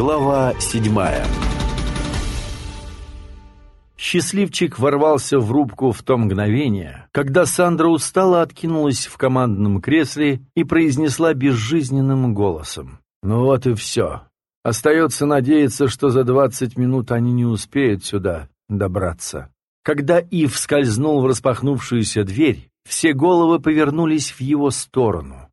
Глава седьмая Счастливчик ворвался в рубку в то мгновение, когда Сандра устало откинулась в командном кресле и произнесла безжизненным голосом. «Ну вот и все. Остается надеяться, что за двадцать минут они не успеют сюда добраться». Когда Ив скользнул в распахнувшуюся дверь, все головы повернулись в его сторону.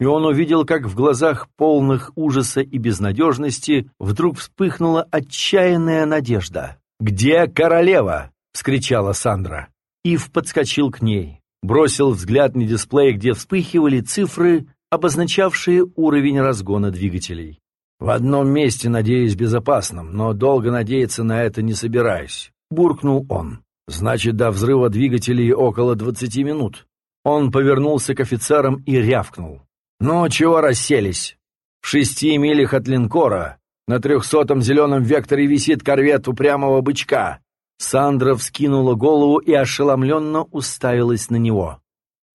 И он увидел, как в глазах полных ужаса и безнадежности вдруг вспыхнула отчаянная надежда. «Где королева?» — вскричала Сандра. Ив подскочил к ней, бросил взгляд на дисплей, где вспыхивали цифры, обозначавшие уровень разгона двигателей. «В одном месте, надеюсь, безопасном, но долго надеяться на это не собираюсь», — буркнул он. «Значит, до взрыва двигателей около двадцати минут». Он повернулся к офицерам и рявкнул. «Ну, чего расселись? В шести милях от линкора на трехсотом зеленом векторе висит корвет упрямого бычка. Сандра вскинула голову и ошеломленно уставилась на него.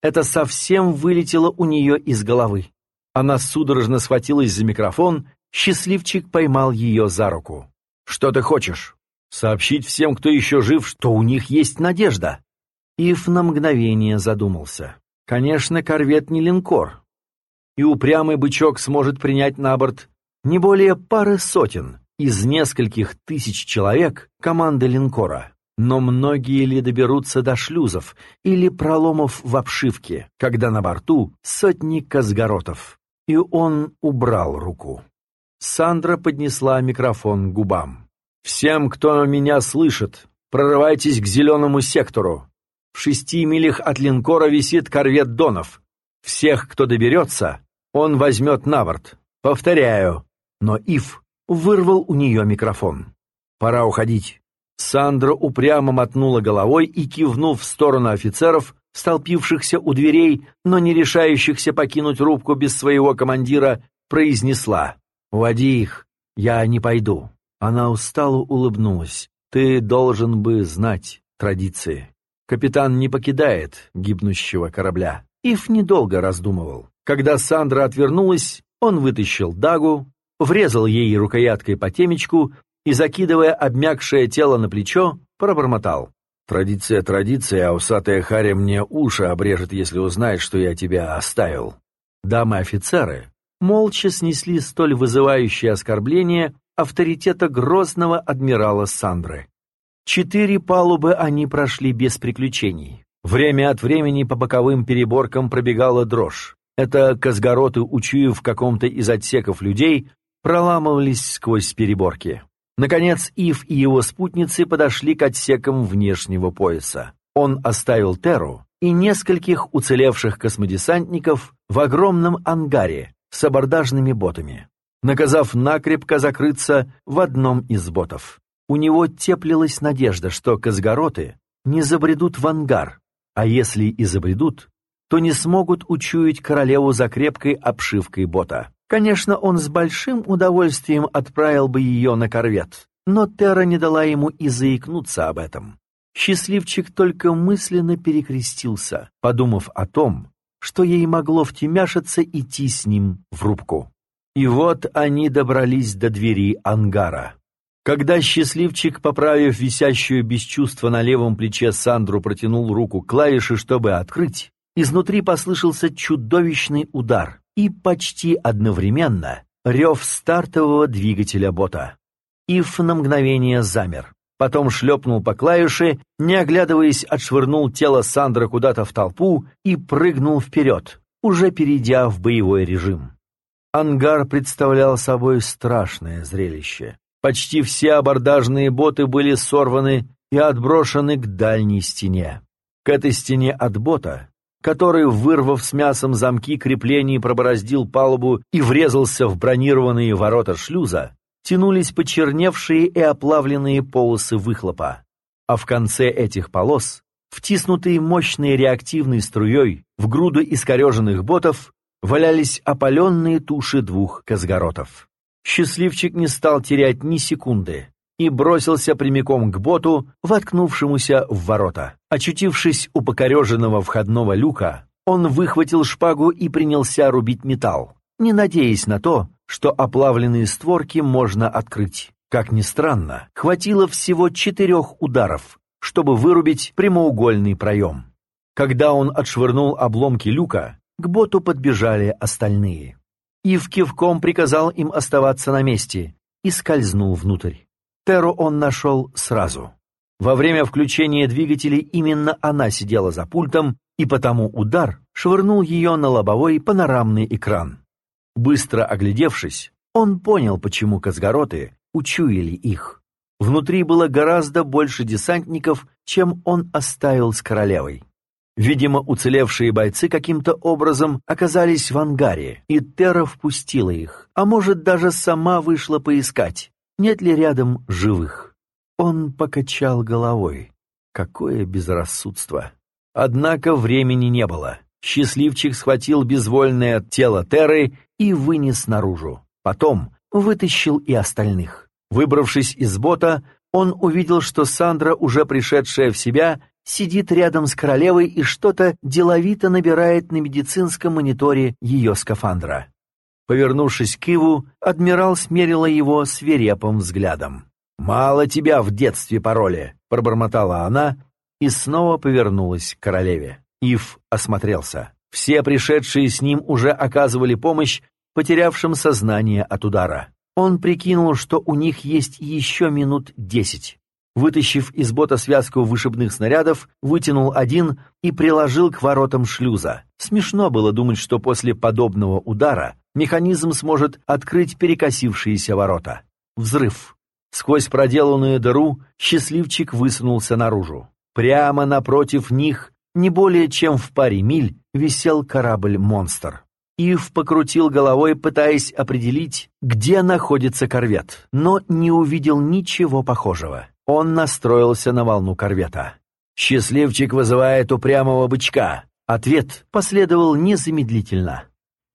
Это совсем вылетело у нее из головы. Она судорожно схватилась за микрофон, счастливчик поймал ее за руку. «Что ты хочешь? Сообщить всем, кто еще жив, что у них есть надежда?» Ив на мгновение задумался. «Конечно, корвет не линкор, и упрямый бычок сможет принять на борт не более пары сотен из нескольких тысяч человек команды линкора. Но многие ли доберутся до шлюзов или проломов в обшивке, когда на борту сотни казгоротов? И он убрал руку. Сандра поднесла микрофон к губам. «Всем, кто меня слышит, прорывайтесь к зеленому сектору. В шести милях от линкора висит корвет Донов. Всех, кто доберется, он возьмет на борт. Повторяю, но Ив вырвал у нее микрофон. «Пора уходить». Сандра упрямо мотнула головой и, кивнув в сторону офицеров, столпившихся у дверей, но не решающихся покинуть рубку без своего командира, произнесла «Уводи их, я не пойду». Она устало улыбнулась. «Ты должен бы знать традиции. Капитан не покидает гибнущего корабля». Ив недолго раздумывал. Когда Сандра отвернулась, он вытащил дагу, врезал ей рукояткой по темечку и, закидывая обмякшее тело на плечо, пробормотал. «Традиция традиция, а усатая Харя мне уши обрежет, если узнает, что я тебя оставил». Дамы-офицеры молча снесли столь вызывающее оскорбление авторитета грозного адмирала Сандры. Четыре палубы они прошли без приключений. Время от времени по боковым переборкам пробегала дрожь. Это Казгороты, учуяв в каком-то из отсеков людей, проламывались сквозь переборки. Наконец, Ив и его спутницы подошли к отсекам внешнего пояса. Он оставил Теру и нескольких уцелевших космодесантников в огромном ангаре с абордажными ботами, наказав накрепко закрыться в одном из ботов. У него теплилась надежда, что Казгороты не забредут в ангар, а если и забредут, то не смогут учуять королеву за крепкой обшивкой бота. Конечно, он с большим удовольствием отправил бы ее на корвет, но Терра не дала ему и заикнуться об этом. Счастливчик только мысленно перекрестился, подумав о том, что ей могло втемяшиться идти с ним в рубку. И вот они добрались до двери ангара. Когда счастливчик, поправив висящую без чувства на левом плече Сандру, протянул руку к клавише, чтобы открыть, изнутри послышался чудовищный удар, и почти одновременно рев стартового двигателя бота. Ив на мгновение замер. Потом шлепнул по клавише, не оглядываясь, отшвырнул тело Сандра куда-то в толпу и прыгнул вперед, уже перейдя в боевой режим. Ангар представлял собой страшное зрелище. Почти все абордажные боты были сорваны и отброшены к дальней стене. К этой стене от бота который, вырвав с мясом замки креплений, пробороздил палубу и врезался в бронированные ворота шлюза, тянулись почерневшие и оплавленные полосы выхлопа. А в конце этих полос, втиснутые мощной реактивной струей в груду искореженных ботов, валялись опаленные туши двух казгоротов. Счастливчик не стал терять ни секунды и бросился прямиком к боту, воткнувшемуся в ворота. Очутившись у покореженного входного люка, он выхватил шпагу и принялся рубить металл, не надеясь на то, что оплавленные створки можно открыть. Как ни странно, хватило всего четырех ударов, чтобы вырубить прямоугольный проем. Когда он отшвырнул обломки люка, к боту подбежали остальные. Ив кивком приказал им оставаться на месте и скользнул внутрь. Теру он нашел сразу. Во время включения двигателей именно она сидела за пультом, и потому удар швырнул ее на лобовой панорамный экран. Быстро оглядевшись, он понял, почему Казгороты учуяли их. Внутри было гораздо больше десантников, чем он оставил с королевой. Видимо, уцелевшие бойцы каким-то образом оказались в ангаре, и Терра впустила их, а может, даже сама вышла поискать, нет ли рядом живых. Он покачал головой. Какое безрассудство. Однако времени не было. Счастливчик схватил безвольное тело Терры и вынес наружу. Потом вытащил и остальных. Выбравшись из бота, он увидел, что Сандра, уже пришедшая в себя, сидит рядом с королевой и что-то деловито набирает на медицинском мониторе ее скафандра. Повернувшись к Иву, адмирал смерила его свирепым взглядом. «Мало тебя в детстве пароли», — пробормотала она и снова повернулась к королеве. Ив осмотрелся. Все пришедшие с ним уже оказывали помощь потерявшим сознание от удара. Он прикинул, что у них есть еще минут десять. Вытащив из бота связку вышибных снарядов, вытянул один и приложил к воротам шлюза. Смешно было думать, что после подобного удара механизм сможет открыть перекосившиеся ворота. Взрыв. Сквозь проделанную дыру счастливчик высунулся наружу. Прямо напротив них, не более чем в паре миль, висел корабль-монстр. Ив покрутил головой, пытаясь определить, где находится корвет, но не увидел ничего похожего. Он настроился на волну корвета. «Счастливчик вызывает упрямого бычка». Ответ последовал незамедлительно.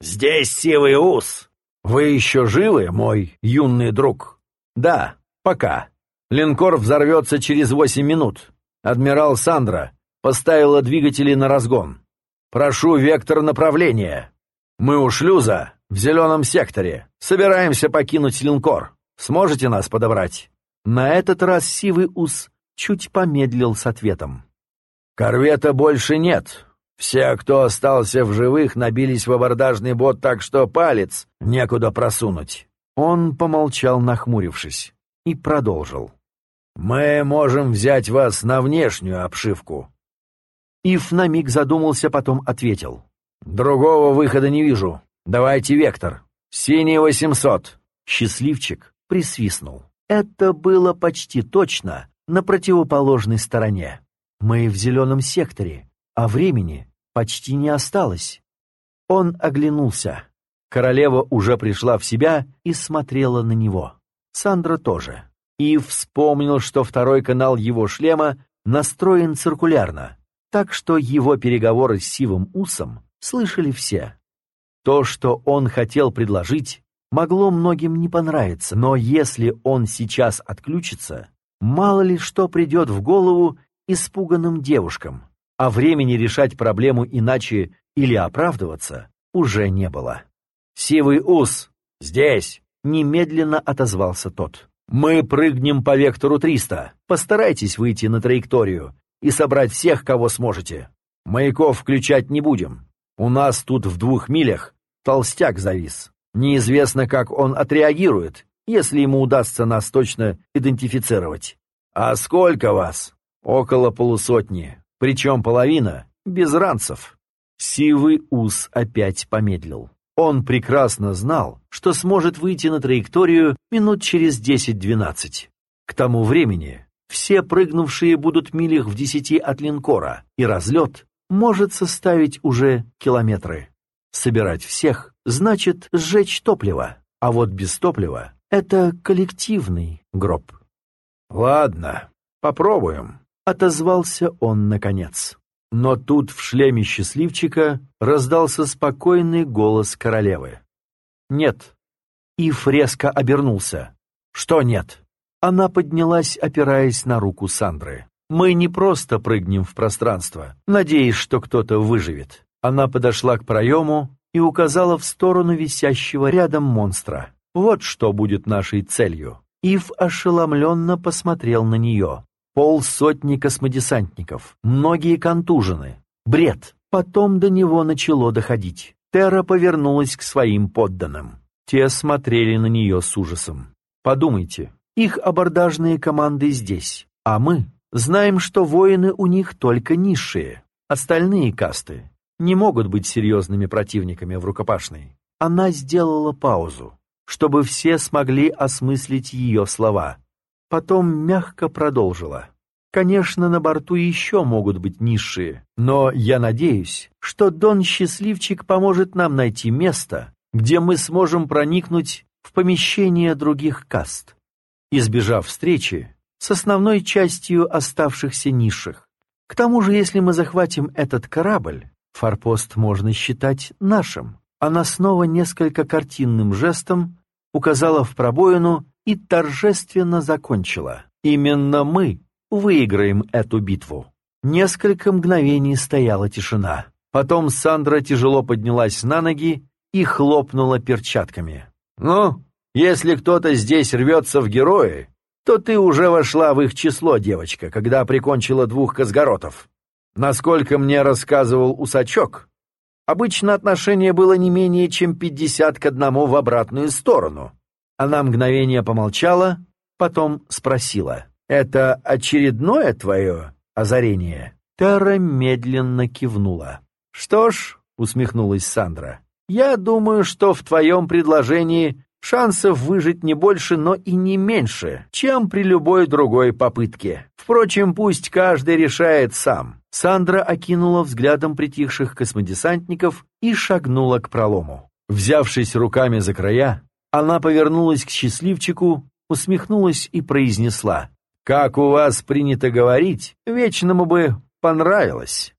«Здесь сивый ус! Вы еще живы, мой юный друг?» «Да, пока. Линкор взорвется через восемь минут. Адмирал Сандра поставила двигатели на разгон. Прошу вектор направления. Мы у шлюза, в зеленом секторе. Собираемся покинуть линкор. Сможете нас подобрать?» На этот раз Сивый Ус чуть помедлил с ответом. «Корвета больше нет. Все, кто остался в живых, набились в абордажный бот так, что палец некуда просунуть». Он помолчал, нахмурившись, и продолжил. «Мы можем взять вас на внешнюю обшивку». Ив на миг задумался, потом ответил. «Другого выхода не вижу. Давайте вектор. Синий 800». Счастливчик присвистнул. Это было почти точно на противоположной стороне. Мы в зеленом секторе, а времени почти не осталось. Он оглянулся. Королева уже пришла в себя и смотрела на него. Сандра тоже. И вспомнил, что второй канал его шлема настроен циркулярно, так что его переговоры с Сивым Усом слышали все. То, что он хотел предложить, могло многим не понравиться, но если он сейчас отключится, мало ли что придет в голову испуганным девушкам, а времени решать проблему иначе или оправдываться уже не было. «Сивый ус! Здесь!» — немедленно отозвался тот. «Мы прыгнем по вектору 300. Постарайтесь выйти на траекторию и собрать всех, кого сможете. Маяков включать не будем. У нас тут в двух милях толстяк завис. Неизвестно, как он отреагирует, если ему удастся нас точно идентифицировать. А сколько вас? Около полусотни, причем половина без ранцев. Сивый ус опять помедлил. Он прекрасно знал, что сможет выйти на траекторию минут через 10-12. К тому времени все прыгнувшие будут милях в десяти от линкора, и разлет может составить уже километры. Собирать всех значит сжечь топливо, а вот без топлива — это коллективный гроб. «Ладно, попробуем», — отозвался он наконец. Но тут в шлеме счастливчика раздался спокойный голос королевы. «Нет». Ив резко обернулся. «Что нет?» Она поднялась, опираясь на руку Сандры. «Мы не просто прыгнем в пространство, надеясь, что кто-то выживет. Она подошла к проему, и указала в сторону висящего рядом монстра. «Вот что будет нашей целью». Ив ошеломленно посмотрел на нее. Полсотни космодесантников, многие контужены. Бред. Потом до него начало доходить. Терра повернулась к своим подданным. Те смотрели на нее с ужасом. Подумайте, их абордажные команды здесь, а мы знаем, что воины у них только низшие. Остальные касты не могут быть серьезными противниками в рукопашной. Она сделала паузу, чтобы все смогли осмыслить ее слова. Потом мягко продолжила. Конечно, на борту еще могут быть низшие, но я надеюсь, что Дон Счастливчик поможет нам найти место, где мы сможем проникнуть в помещение других каст, избежав встречи с основной частью оставшихся низших. К тому же, если мы захватим этот корабль, форпост можно считать нашим. Она снова несколько картинным жестом указала в пробоину и торжественно закончила. Именно мы выиграем эту битву. Несколько мгновений стояла тишина. Потом Сандра тяжело поднялась на ноги и хлопнула перчатками. «Ну, если кто-то здесь рвется в герои, то ты уже вошла в их число, девочка, когда прикончила двух казгоротов. Насколько мне рассказывал Усачок, обычно отношение было не менее чем пятьдесят к одному в обратную сторону». Она мгновение помолчала, потом спросила. «Это очередное твое озарение?» Тера медленно кивнула. «Что ж», — усмехнулась Сандра, — «я думаю, что в твоем предложении шансов выжить не больше, но и не меньше, чем при любой другой попытке. Впрочем, пусть каждый решает сам». Сандра окинула взглядом притихших космодесантников и шагнула к пролому. Взявшись руками за края, она повернулась к счастливчику, усмехнулась и произнесла как у вас принято говорить, вечному бы понравилось.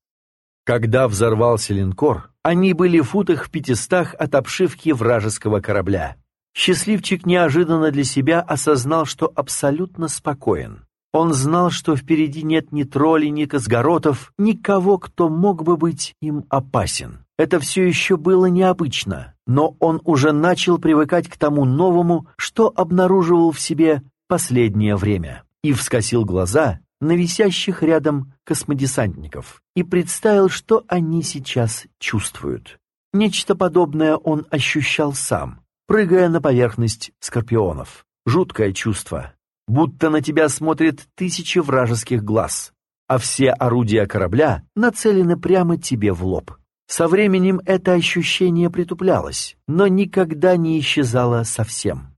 Когда взорвался линкор, они были в футах в пятистах от обшивки вражеского корабля. Счастливчик неожиданно для себя осознал, что абсолютно спокоен. Он знал, что впереди нет ни троллей, ни косгоротов, никого, кто мог бы быть им опасен. Это все еще было необычно, но он уже начал привыкать к тому новому, что обнаруживал в себе последнее время и вскосил глаза на висящих рядом космодесантников и представил, что они сейчас чувствуют. Нечто подобное он ощущал сам, прыгая на поверхность скорпионов. Жуткое чувство, будто на тебя смотрят тысячи вражеских глаз, а все орудия корабля нацелены прямо тебе в лоб. Со временем это ощущение притуплялось, но никогда не исчезало совсем.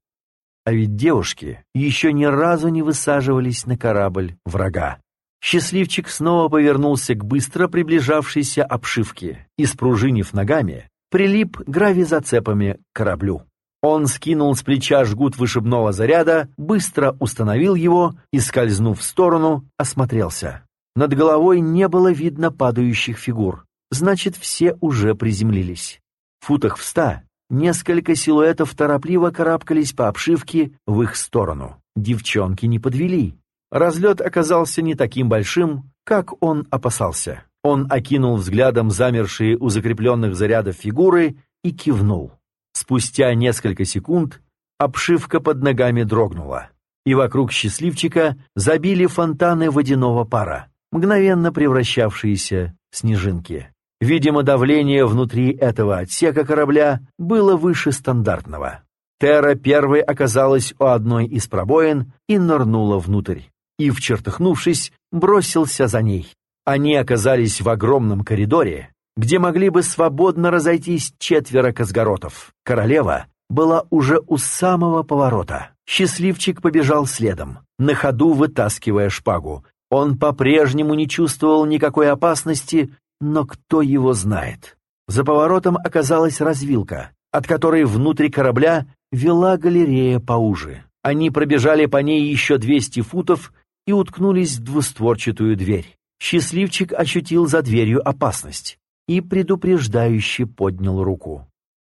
А ведь девушки еще ни разу не высаживались на корабль врага. Счастливчик снова повернулся к быстро приближавшейся обшивке и, спружинив ногами, прилип гравизацепами к кораблю. Он скинул с плеча жгут вышибного заряда, быстро установил его и, скользнув в сторону, осмотрелся. Над головой не было видно падающих фигур, значит, все уже приземлились. В футах в ста Несколько силуэтов торопливо карабкались по обшивке в их сторону. Девчонки не подвели. Разлет оказался не таким большим, как он опасался. Он окинул взглядом замершие у закрепленных зарядов фигуры и кивнул. Спустя несколько секунд обшивка под ногами дрогнула, и вокруг счастливчика забили фонтаны водяного пара, мгновенно превращавшиеся в снежинки. Видимо, давление внутри этого отсека корабля было выше стандартного. Терра первой оказалась у одной из пробоин и нырнула внутрь. И, вчертыхнувшись, бросился за ней. Они оказались в огромном коридоре, где могли бы свободно разойтись четверо косгоротов. Королева была уже у самого поворота. Счастливчик побежал следом, на ходу вытаскивая шпагу. Он по-прежнему не чувствовал никакой опасности, но кто его знает? За поворотом оказалась развилка, от которой внутри корабля вела галерея поуже. Они пробежали по ней еще 200 футов и уткнулись в двустворчатую дверь. Счастливчик ощутил за дверью опасность и предупреждающе поднял руку.